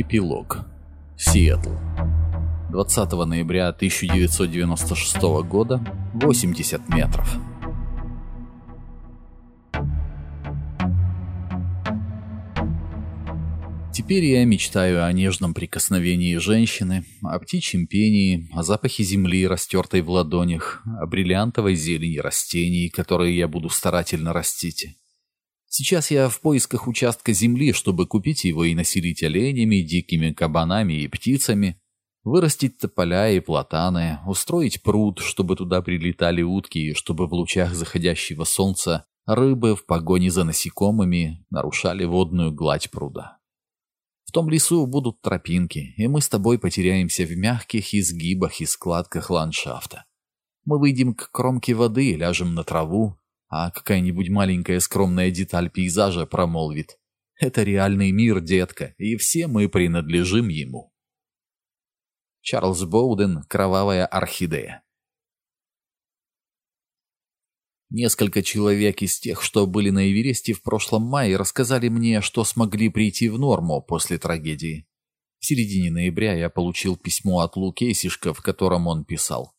Эпилог. Сиэтл. 20 ноября 1996 года. 80 метров. Теперь я мечтаю о нежном прикосновении женщины, о птичьем пении, о запахе земли, растертой в ладонях, о бриллиантовой зелени растений, которые я буду старательно растить. Сейчас я в поисках участка земли, чтобы купить его и населить оленями, дикими кабанами и птицами, вырастить тополя и платаны, устроить пруд, чтобы туда прилетали утки, и чтобы в лучах заходящего солнца рыбы в погоне за насекомыми нарушали водную гладь пруда. В том лесу будут тропинки, и мы с тобой потеряемся в мягких изгибах и складках ландшафта. Мы выйдем к кромке воды, ляжем на траву, а какая-нибудь маленькая скромная деталь пейзажа промолвит. Это реальный мир, детка, и все мы принадлежим ему. Чарльз Боуден «Кровавая орхидея». Несколько человек из тех, что были на Эвересте в прошлом мае, рассказали мне, что смогли прийти в норму после трагедии. В середине ноября я получил письмо от Лу Кейсишка, в котором он писал.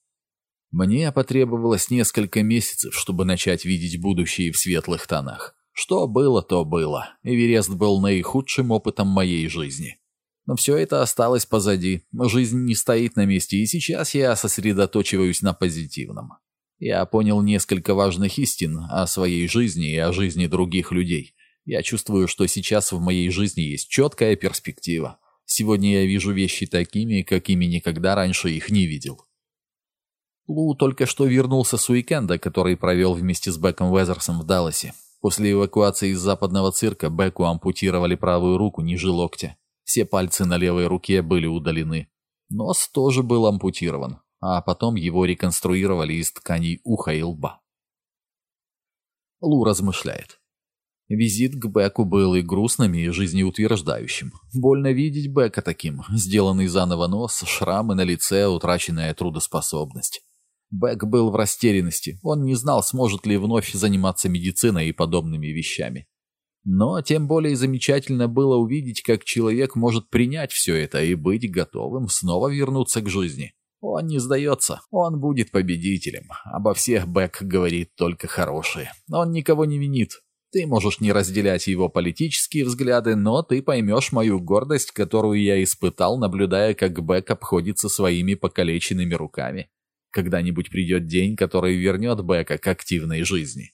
Мне потребовалось несколько месяцев, чтобы начать видеть будущее в светлых тонах. Что было, то было. Эверест был наихудшим опытом моей жизни. Но все это осталось позади. Жизнь не стоит на месте, и сейчас я сосредоточиваюсь на позитивном. Я понял несколько важных истин о своей жизни и о жизни других людей. Я чувствую, что сейчас в моей жизни есть четкая перспектива. Сегодня я вижу вещи такими, какими никогда раньше их не видел. Лу только что вернулся с уикенда, который провел вместе с Беком Уэзерсом в Далласе. После эвакуации из западного цирка Беку ампутировали правую руку ниже локтя. Все пальцы на левой руке были удалены. Нос тоже был ампутирован, а потом его реконструировали из тканей уха и лба. Лу размышляет. Визит к Беку был и грустным, и жизнеутверждающим. Больно видеть Бека таким. Сделанный заново нос, шрамы на лице, утраченная трудоспособность. Бэк был в растерянности. Он не знал, сможет ли вновь заниматься медициной и подобными вещами. Но тем более замечательно было увидеть, как человек может принять все это и быть готовым снова вернуться к жизни. Он не сдается, он будет победителем. Обо всех Бэк говорит только хорошее. Он никого не винит. Ты можешь не разделять его политические взгляды, но ты поймешь мою гордость, которую я испытал, наблюдая, как Бэк обходится своими покалеченными руками. Когда-нибудь придет день, который вернет Бека к активной жизни.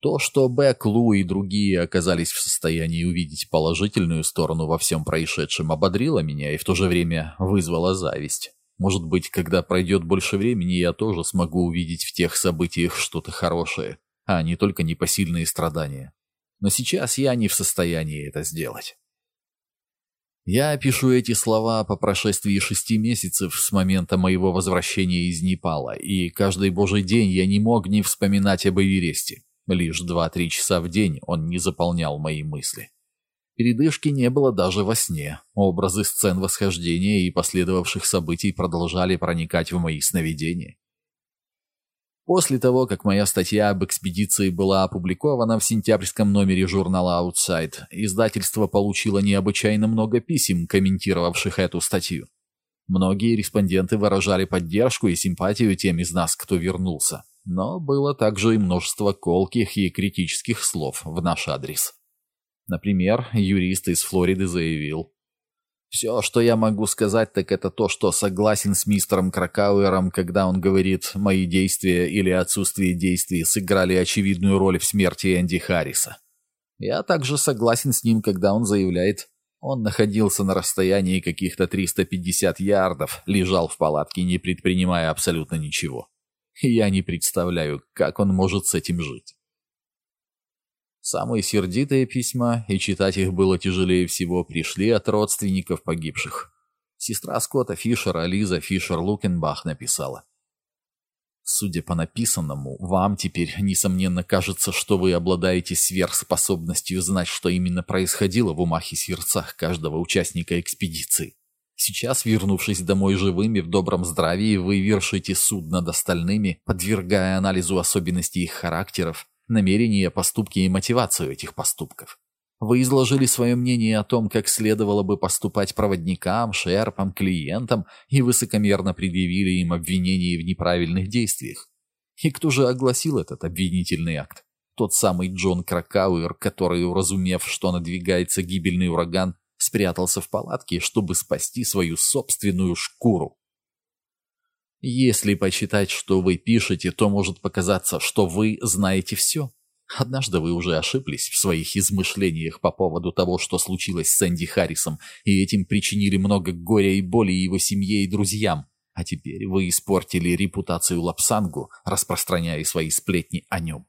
То, что Бек, Лу и другие оказались в состоянии увидеть положительную сторону во всем происшедшем, ободрило меня и в то же время вызвало зависть. Может быть, когда пройдет больше времени, я тоже смогу увидеть в тех событиях что-то хорошее, а не только непосильные страдания. Но сейчас я не в состоянии это сделать. Я пишу эти слова по прошествии шести месяцев с момента моего возвращения из Непала, и каждый божий день я не мог не вспоминать об Эвересте. Лишь два-три часа в день он не заполнял мои мысли. Передышки не было даже во сне. Образы сцен восхождения и последовавших событий продолжали проникать в мои сновидения. После того, как моя статья об экспедиции была опубликована в сентябрьском номере журнала Outside, издательство получило необычайно много писем, комментировавших эту статью. Многие респонденты выражали поддержку и симпатию тем из нас, кто вернулся. Но было также и множество колких и критических слов в наш адрес. Например, юрист из Флориды заявил, все, что я могу сказать, так это то, что согласен с мистером Кракауэром, когда он говорит, мои действия или отсутствие действий сыграли очевидную роль в смерти Энди Харриса. Я также согласен с ним, когда он заявляет, он находился на расстоянии каких-то 350 ярдов, лежал в палатке, не предпринимая абсолютно ничего. Я не представляю, как он может с этим жить. Самые сердитые письма, и читать их было тяжелее всего, пришли от родственников погибших. Сестра Скотта Фишера, Лиза Фишер-Лукенбах, написала. Судя по написанному, вам теперь, несомненно, кажется, что вы обладаете сверхспособностью знать, что именно происходило в умах и сердцах каждого участника экспедиции. Сейчас, вернувшись домой живыми в добром здравии, вы вершите суд над остальными, подвергая анализу особенностей их характеров, намерения, поступки и мотивацию этих поступков. Вы изложили свое мнение о том, как следовало бы поступать проводникам, шерпам, клиентам и высокомерно предъявили им обвинения в неправильных действиях. И кто же огласил этот обвинительный акт? Тот самый Джон Кракауэр, который, уразумев, что надвигается гибельный ураган, спрятался в палатке, чтобы спасти свою собственную шкуру. Если почитать, что вы пишете, то может показаться, что вы знаете все. Однажды вы уже ошиблись в своих измышлениях по поводу того, что случилось с Энди Харрисом, и этим причинили много горя и боли его семье и друзьям. А теперь вы испортили репутацию Лапсангу, распространяя свои сплетни о нем.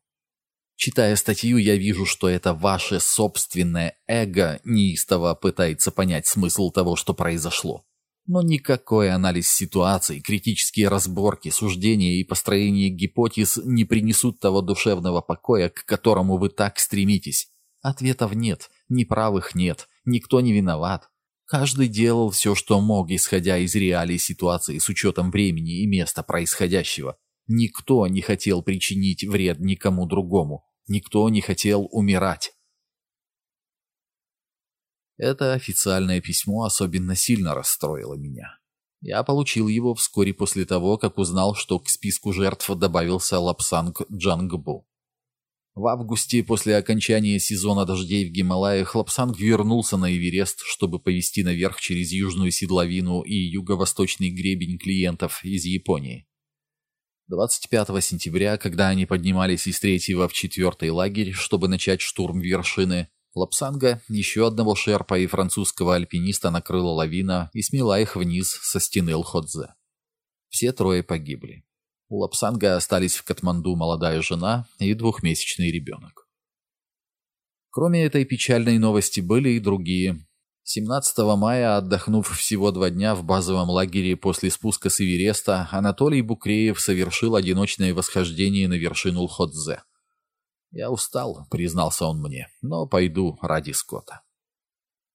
Читая статью, я вижу, что это ваше собственное эго неистово пытается понять смысл того, что произошло. Но никакой анализ ситуации, критические разборки, суждения и построение гипотез не принесут того душевного покоя, к которому вы так стремитесь. Ответов нет, неправых нет, никто не виноват. Каждый делал все, что мог, исходя из реалий ситуации с учетом времени и места происходящего. Никто не хотел причинить вред никому другому. Никто не хотел умирать. Это официальное письмо особенно сильно расстроило меня. Я получил его вскоре после того, как узнал, что к списку жертв добавился Лапсанг Джангбу. В августе, после окончания сезона дождей в Гималаях, Лапсанг вернулся на Эверест, чтобы повести наверх через южную седловину и юго-восточный гребень клиентов из Японии. 25 сентября, когда они поднимались из третьего в четвертый лагерь, чтобы начать штурм вершины, Лапсанга, еще одного шерпа и французского альпиниста накрыла лавина и смела их вниз со стены Лходзе. Все трое погибли. У Лапсанга остались в Катманду молодая жена и двухмесячный ребенок. Кроме этой печальной новости были и другие. 17 мая, отдохнув всего два дня в базовом лагере после спуска с Эвереста, Анатолий Букреев совершил одиночное восхождение на вершину Лходзе. «Я устал», — признался он мне, — «но пойду ради скота».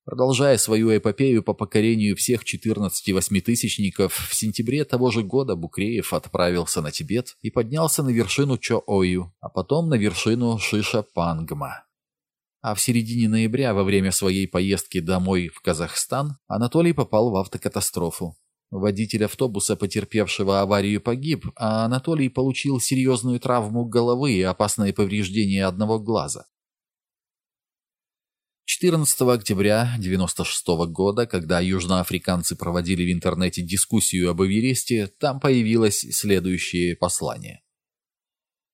Продолжая свою эпопею по покорению всех 14 восьмитысячников, в сентябре того же года Букреев отправился на Тибет и поднялся на вершину Чо-Ою, а потом на вершину Шиша-Пангма. А в середине ноября, во время своей поездки домой в Казахстан, Анатолий попал в автокатастрофу. Водитель автобуса, потерпевшего аварию, погиб, а Анатолий получил серьезную травму головы и опасное повреждение одного глаза. 14 октября 1996 года, когда южноафриканцы проводили в интернете дискуссию об Эвересте, там появилось следующее послание.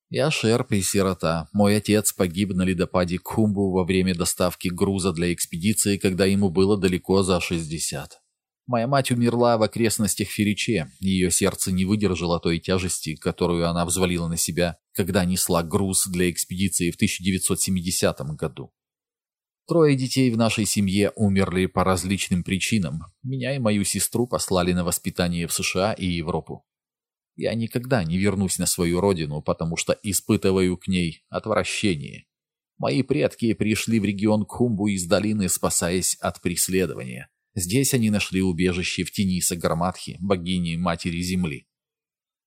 «Я шерп и сирота. Мой отец погиб на ледопаде Кумбу во время доставки груза для экспедиции, когда ему было далеко за 60. Моя мать умерла в окрестностях Фериче, ее сердце не выдержало той тяжести, которую она взвалила на себя, когда несла груз для экспедиции в 1970 году. Трое детей в нашей семье умерли по различным причинам. Меня и мою сестру послали на воспитание в США и Европу. Я никогда не вернусь на свою родину, потому что испытываю к ней отвращение. Мои предки пришли в регион Кумбу из долины, спасаясь от преследования. Здесь они нашли убежище в тени Сагарматхи, богини Матери Земли.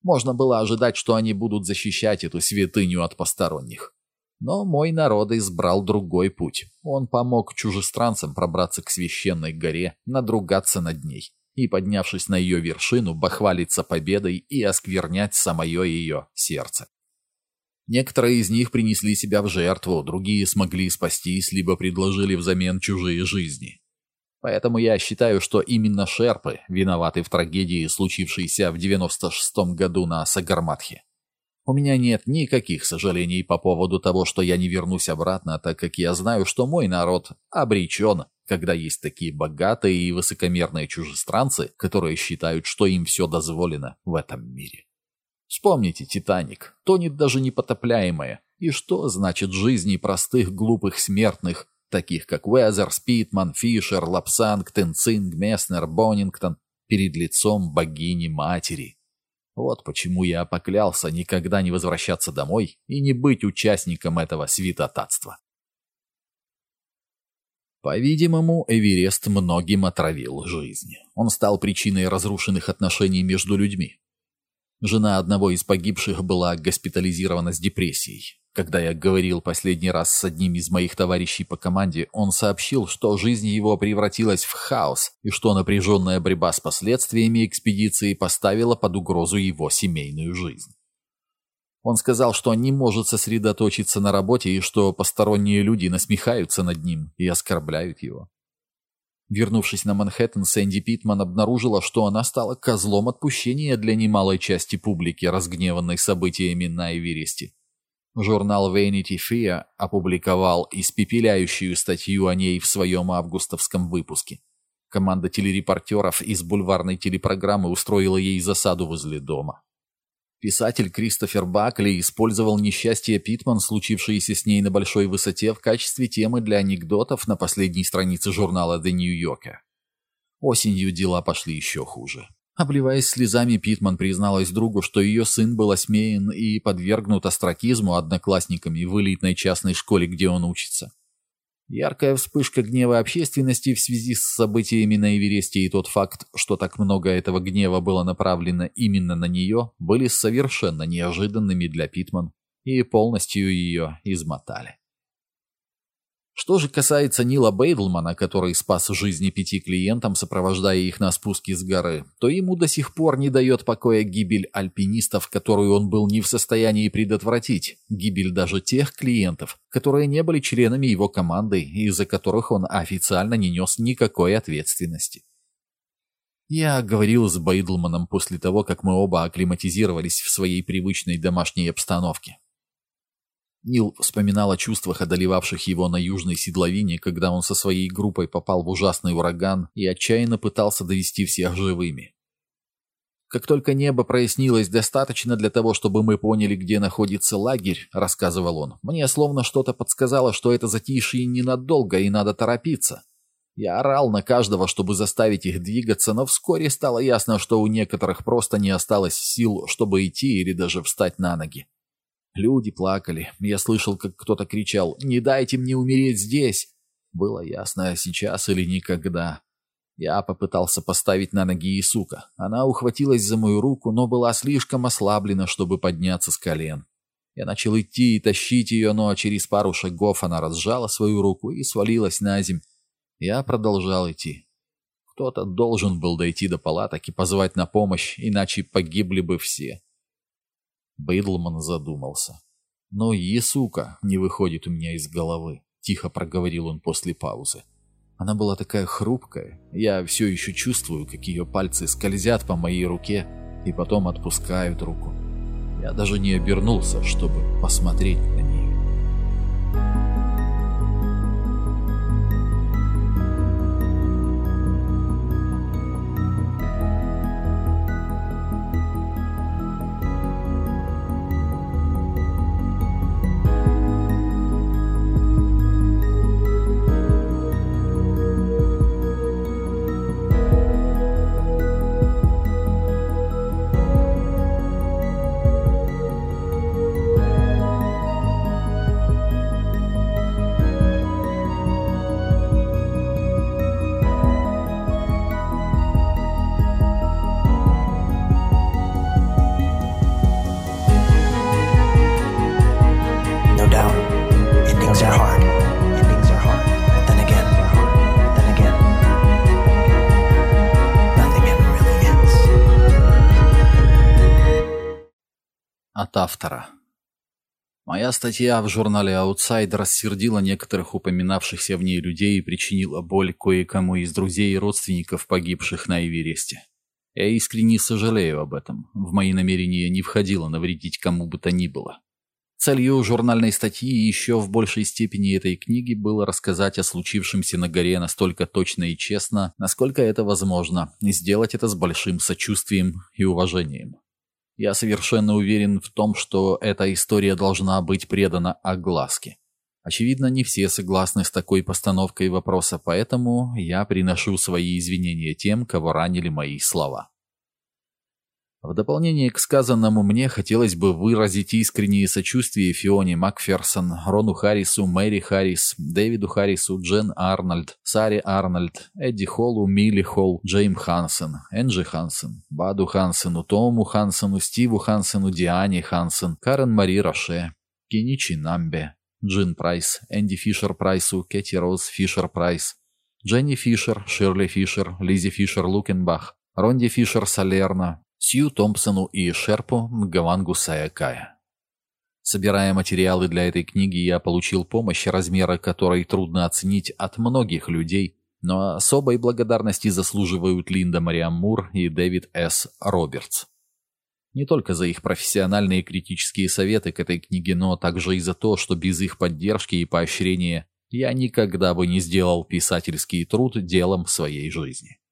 Можно было ожидать, что они будут защищать эту святыню от посторонних. Но мой народ избрал другой путь. Он помог чужестранцам пробраться к священной горе, надругаться над ней и, поднявшись на ее вершину, бахвалиться победой и осквернять самое ее сердце. Некоторые из них принесли себя в жертву, другие смогли спастись, либо предложили взамен чужие жизни. Поэтому я считаю, что именно шерпы виноваты в трагедии, случившейся в 96-м году на Сагарматхе. У меня нет никаких сожалений по поводу того, что я не вернусь обратно, так как я знаю, что мой народ обречен, когда есть такие богатые и высокомерные чужестранцы, которые считают, что им все дозволено в этом мире. Вспомните «Титаник», тонет даже непотопляемое. И что значит жизни простых глупых смертных, таких как Уэзер, Спитман, Фишер, Лапсанг, Тенцинг, Месснер, Боннингтон, перед лицом богини-матери. Вот почему я поклялся никогда не возвращаться домой и не быть участником этого святотатства. По-видимому, Эверест многим отравил жизнь. Он стал причиной разрушенных отношений между людьми. Жена одного из погибших была госпитализирована с депрессией. Когда я говорил последний раз с одним из моих товарищей по команде, он сообщил, что жизнь его превратилась в хаос и что напряженная борьба с последствиями экспедиции поставила под угрозу его семейную жизнь. Он сказал, что не может сосредоточиться на работе и что посторонние люди насмехаются над ним и оскорбляют его. Вернувшись на Манхэттен, Сэнди Питман обнаружила, что она стала козлом отпущения для немалой части публики, разгневанной событиями на Эвересте. Журнал Vanity Fair опубликовал испепеляющую статью о ней в своем августовском выпуске. Команда телерепортеров из бульварной телепрограммы устроила ей засаду возле дома. Писатель Кристофер Бакли использовал несчастье Питман, случившееся с ней на большой высоте, в качестве темы для анекдотов на последней странице журнала The New Yorker. Осенью дела пошли еще хуже. Обливаясь слезами, Питман призналась другу, что ее сын был осмеян и подвергнут остракизму одноклассниками в элитной частной школе, где он учится. Яркая вспышка гнева общественности в связи с событиями на Эвересте и тот факт, что так много этого гнева было направлено именно на нее, были совершенно неожиданными для Питман и полностью ее измотали. Что же касается Нила Бейдлмана, который спас жизни пяти клиентам, сопровождая их на спуске с горы, то ему до сих пор не дает покоя гибель альпинистов, которую он был не в состоянии предотвратить, гибель даже тех клиентов, которые не были членами его команды и из-за которых он официально не нес никакой ответственности. Я говорил с Бейдлманом после того, как мы оба акклиматизировались в своей привычной домашней обстановке. Нил вспоминал о чувствах, одолевавших его на южной седловине, когда он со своей группой попал в ужасный ураган и отчаянно пытался довести всех живыми. «Как только небо прояснилось достаточно для того, чтобы мы поняли, где находится лагерь», — рассказывал он, — «мне словно что-то подсказало, что это затишье ненадолго и надо торопиться». Я орал на каждого, чтобы заставить их двигаться, но вскоре стало ясно, что у некоторых просто не осталось сил, чтобы идти или даже встать на ноги. Люди плакали. Я слышал, как кто-то кричал «Не дайте мне умереть здесь!» Было ясно, сейчас или никогда. Я попытался поставить на ноги Исука. Она ухватилась за мою руку, но была слишком ослаблена, чтобы подняться с колен. Я начал идти и тащить ее, но через пару шагов она разжала свою руку и свалилась на земь. Я продолжал идти. Кто-то должен был дойти до палаток и позвать на помощь, иначе погибли бы все. Бейдлман задумался. «Но и сука не выходит у меня из головы», — тихо проговорил он после паузы. Она была такая хрупкая, я все еще чувствую, как ее пальцы скользят по моей руке и потом отпускают руку. Я даже не обернулся, чтобы посмотреть на нее. Автора. Моя статья в журнале Outside рассердила некоторых упоминавшихся в ней людей и причинила боль кое-кому из друзей и родственников погибших на Эвересте. Я искренне сожалею об этом. В мои намерения не входило навредить кому бы то ни было. Целью журнальной статьи и еще в большей степени этой книги было рассказать о случившемся на горе настолько точно и честно, насколько это возможно, и сделать это с большим сочувствием и уважением. Я совершенно уверен в том, что эта история должна быть предана огласке. Очевидно, не все согласны с такой постановкой вопроса, поэтому я приношу свои извинения тем, кого ранили мои слова. В дополнение к сказанному мне хотелось бы выразить искреннее сочувствие Фионе Макферсон, Рону Харрису, Мэри Харрис, Дэвиду Харрису, Джен Арнольд, Саре Арнольд, Эдди Холлу, Милли Холл, Джейм Хансен, Энджи Хансен, Баду Хансену, Тому Хансену, Стиву Хансену, Диане Хансен, Карен Мари Роше, Киничи Намбе, Джин Прайс, Энди Фишер Прайсу, Кэти Роуз Фишер Прайс, Дженни Фишер, Ширли Фишер, Лизи Фишер Лукенбах, Ронди Фишер Салерна, Сью Томпсону и Шерпу Нгавангу Сая Кая. Собирая материалы для этой книги, я получил помощь, размера которой трудно оценить от многих людей, но особой благодарности заслуживают Линда Мариам Мур и Дэвид С. Робертс. Не только за их профессиональные критические советы к этой книге, но также и за то, что без их поддержки и поощрения я никогда бы не сделал писательский труд делом своей жизни.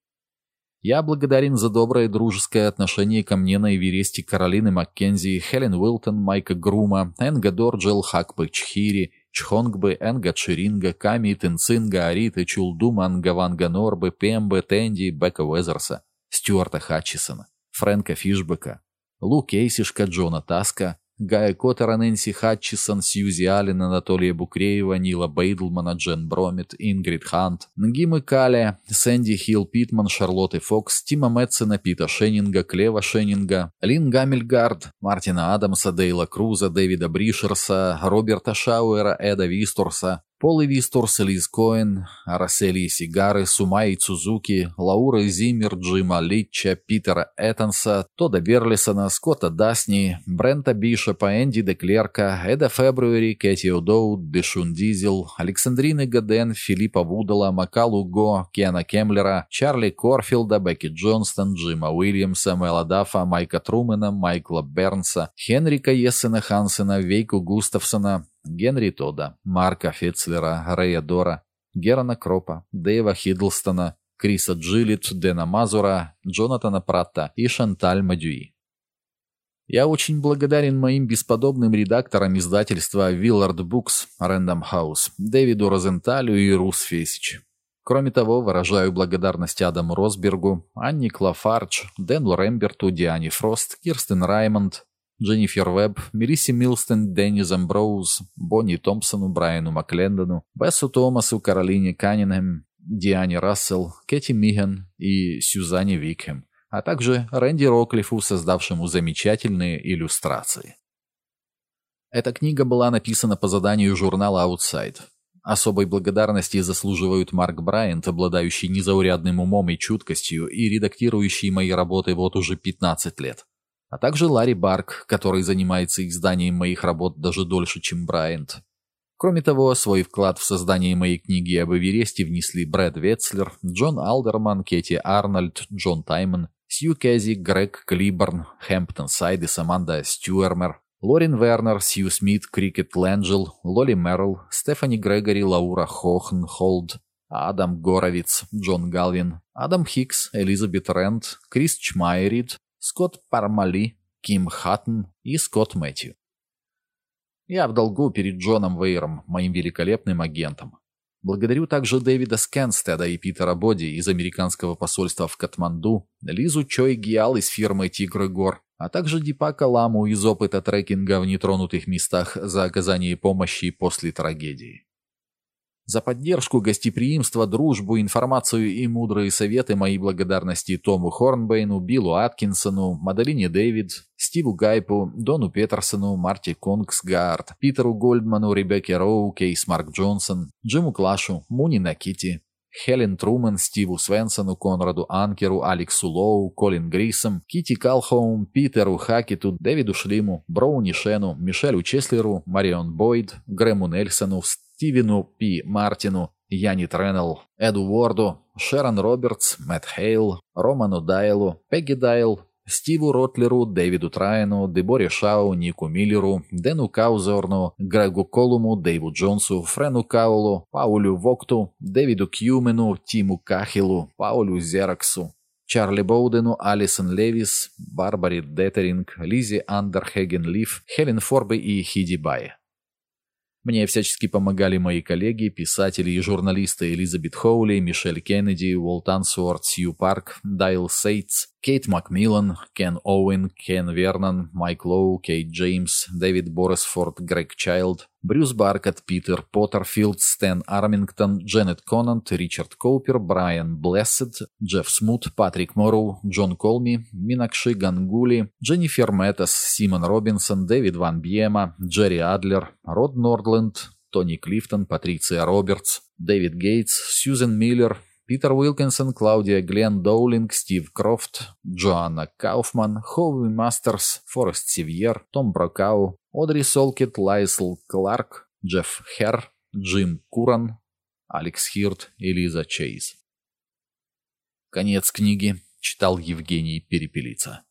Я благодарен за доброе дружеское отношение ко мне на Эвересте Каролины Маккензи, Хелен Уилтон, Майка Грума, Энга Дорджел, Хакпы Чхири, Чхонгбы, Энга Чиринга, Ками Тенцинга, Ариты, Чулдума, Ангаванга Норбы, Пембы, Тенди, Бека Уэзерса, Стюарта Хатчисона, Фрэнка Фишбека, Лу Кейсишка, Джона Таска, Гая Коттера, Нэнси Хатчисон, Сьюзи Аллен, Анатолия Букреева, Нила Бейдлмана, Джен Бромит, Ингрид Хант, Нгимы Каля, Сэнди Хилл Питман, Шарлотты Фокс, Тима Мэтсона, Пита Шеннинга, Клева Шеннинга, Лин Гамельгард, Мартина Адамса, Дейла Круза, Дэвида Бришерса, Роберта Шауэра, Эда Висторса, Пол Вистурс, Лиз Коэн, Арасели Сигары, Сумаи Цузуки, Лаура Зиммер, Джима Литча, Питера Эттонса, Тода Берлисона, Скотта Дасни, Брента Бишопа, Энди Деклерка, Эда Фебруэри, Кэти О'Доуд, Дешун Дизел, Александрины Гаден, Филиппа Вудала, Макалу Го, Кена Кемлера, Чарли Корфилда, Бекки Джонстон, Джима Уильямса, Мэла Даффа, Майка Трумена, Майкла Бернса, Хенрика Ессена Хансена, Вейку Густавсона, Генри Тода, Марка Фецлера, Рэя Дора, Герана Кропа, Дэйва Хиддлстона, Криса Джилит, Дэна Мазура, Джонатана Пратта и Шанталь Мадюи. Я очень благодарен моим бесподобным редакторам издательства Willard Books, Random House, Дэвиду Розенталю и Рус Фесич. Кроме того, выражаю благодарность Адаму Росбергу, Анне Клафардж, Дэну Ремберту, Диане Фрост, Кирстен Раймонд, Дженнифер Вебб, Мелисси Милстон, Деннис Амброуз, Бонни Томпсону, Брайану Маклендону, Бессу Томасу, Каролине Каннингем, Диане Рассел, Кэти Миген и Сюзанне Викхем, а также Рэнди Роклифу, создавшему замечательные иллюстрации. Эта книга была написана по заданию журнала Outside. Особой благодарности заслуживают Марк Брайант, обладающий незаурядным умом и чуткостью и редактирующий мои работы вот уже 15 лет а также Ларри Барк, который занимается изданием моих работ даже дольше, чем Брайант. Кроме того, свой вклад в создание моей книги об Эвересте внесли Брэд Ветцлер, Джон Алдерман, Кетти Арнольд, Джон Таймон, Сью Кэзи, Грег Клиборн, Хэмптон Сайдс, Аманда Стюэрмер, Лорин Вернер, Сью Смит, Крикет Лэнджел, Лоли Мерл, Стефани Грегори, Лаура Хохн, Холд, Адам Горовиц, Джон Галвин, Адам Хикс, Элизабет Рент, Крис Чмайрид, Скотт Пармали, Ким Хаттон и Скотт Мэтью. Я в долгу перед Джоном Вейером, моим великолепным агентом. Благодарю также Дэвида Скенстеда и Питера Боди из американского посольства в Катманду, Лизу Чой Гиал из фирмы «Тигры гор», а также Дипака Ламу из опыта трекинга в нетронутых местах за оказание помощи после трагедии. За поддержку, гостеприимство, дружбу, информацию и мудрые советы мои благодарности Тому Хорнбейну, Биллу Аткинсону, Мадалине Дэвид, Стиву Гайпу, Дону Петерсону, Марти Конгсгард, Питеру Гольдману, Ребекке Роу, Кейс Марк Джонсон, Джиму Клашу, Муни Накити, Хелен Труман, Стиву Свенсону, Конраду Анкеру, Алексу Лоу, Колин Грисом, Кити Калхоум, Питеру Хакету, Дэвиду Шлиму, Броуни Шену, Мишелю Чеслеру, Марион Бойд, Грэму Нельсону, Стивену П. Мартину, Яни Треннелл, Эду Уорду, Шерон Робертс, Мэтт Хейл, Роману Дайлу, Пегги Дайл, Стиву Ротлеру, Дэвиду Трайну, Деборе Шау, Нику Миллеру, Дэну Каузорну, Грегу Колуму, Дэйву Джонсу, Френу Каулу, Паулю Вокту, Дэвиду Кьюмену, Тиму Кахилу, Паулю Зераксу, Чарли Боудену, Алисон Левис, Барбаре Детеринг, Лизи Андерхеген Лив, Хелен Форбе и Хиди Бай. Мне всячески помогали мои коллеги, писатели и журналисты Элизабет Хоули, Мишель Кеннеди, Уолт Ансуорт, Сью Парк, Дайл Сейтс, Кейт Макмиллан, Кен Оуэн, Кен Вернон, Майк Лоу, Кейт Джеймс, Дэвид Борресфорд, Грег Чайлд, Брюс Баркет, Питер Поттерфилд, Стэн Армингтон, Дженнет Конант, Ричард Коупер, Брайан Блессед, Джефф Смут, Патрик Морроу, Джон Колми, Минакши Гангули, Дженнифер Мэттес, Симон Робинсон, Дэвид Ван Бьема, Джерри Адлер, Род Нордленд, Тони Клифтон, Патриция Робертс, Дэвид Гейтс, Сьюзен Миллер, Питер Уилкинсон, Клаудия Глен Доулинг, Стив Крофт, Джоанна Кауфман, Хоуи Мастерс, Форест Сивьер, Том Брокау, Одри Солкет, Лайсл Кларк, Джефф Хер, Джим Куран, Алекс Хирт и Чейз. Конец книги читал Евгений Перепелица.